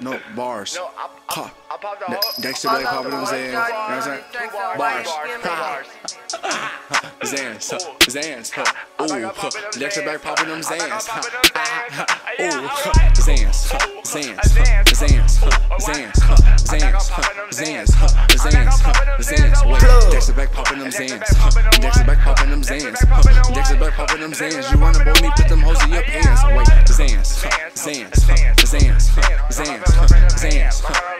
No, bars. No, I, I, I popped the whole. Dexter Blake popping them Zans. You know what I'm saying? Bars. Zans, Zans, ooh, huh, Dexter back popping them Zans, ooh, Zans, Zans, Zans, Zans, Zans, Zans, Zans, Zans, wait, Dexter back popping them Zans, huh, Dexter back popping them Zans, huh, Dexter back popping them Zans, you wanna boy me, put them hoes in your pants, wait, Zans, Zans, Zans, huh, Zans, huh,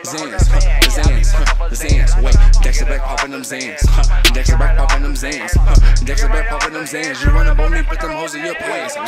Zans, huh, Zans, huh, Zans, Zans, wait, Dexter back popping them Zans, huh, Dexter back popping them Zans, huh, Dexter back popping them Zans, you run up on me, put them hoes in your pants, huh,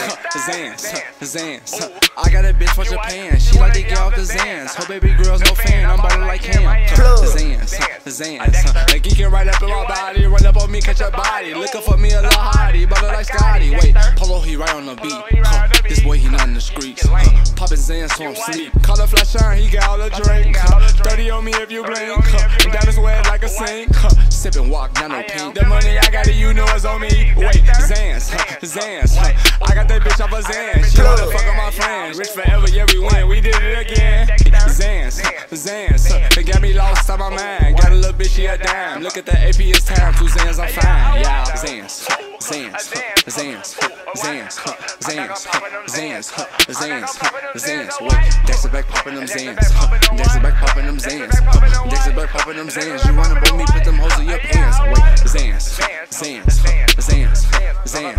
Zans, huh, Zans, huh, I got a bitch from Japan, she like to get off the Zans, her baby girl's no fan, I'm ballin' like Cam, huh, Zans, huh, Zans, huh, they geeking right up in my body, run up on me, catch a body, looking for me a little hottie, butter like Scotty, wait, Polo he right on the beat, huh, this boy he not in the streets, huh, poppin' Zans so I'm sleep, a flash shine, he got all the drink, huh, 30 on me if you blink, that is wet like a sink, huh, sip and walk, not no pink, the money I got it, you know it's on me, wait, Zans, huh, Zans, huh, I got that bitch off of Zans, she wanna fuck on my friends, rich forever, yeah we win, we did it again, Zans, huh, Zans, huh, they got me lost on my mind, got a little bitch, she a dime, look at the AP, it's time, two Zans, I'm fine, yeah, Zans, Zans, Zans, Zans, Zans, Zans, Zans, Zans, wait, Dexter back popping them Zans, Dexter back popping them Zans, Dexter back popping them Zans, you wanna boy me, put them hoes in your pants, wait, Zans, Zans, Zans, Zans, Zans,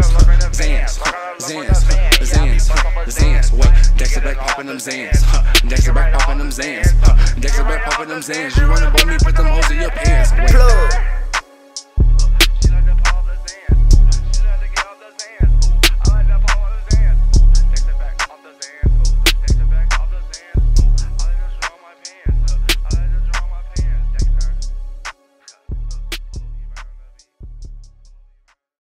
Zans, Zans, Zans, wait, Dexter back popping them Zans, Dexter back popping them Zans, Dexter back popping them Zans, you wanna boy me, put them hoes in your pants, wait.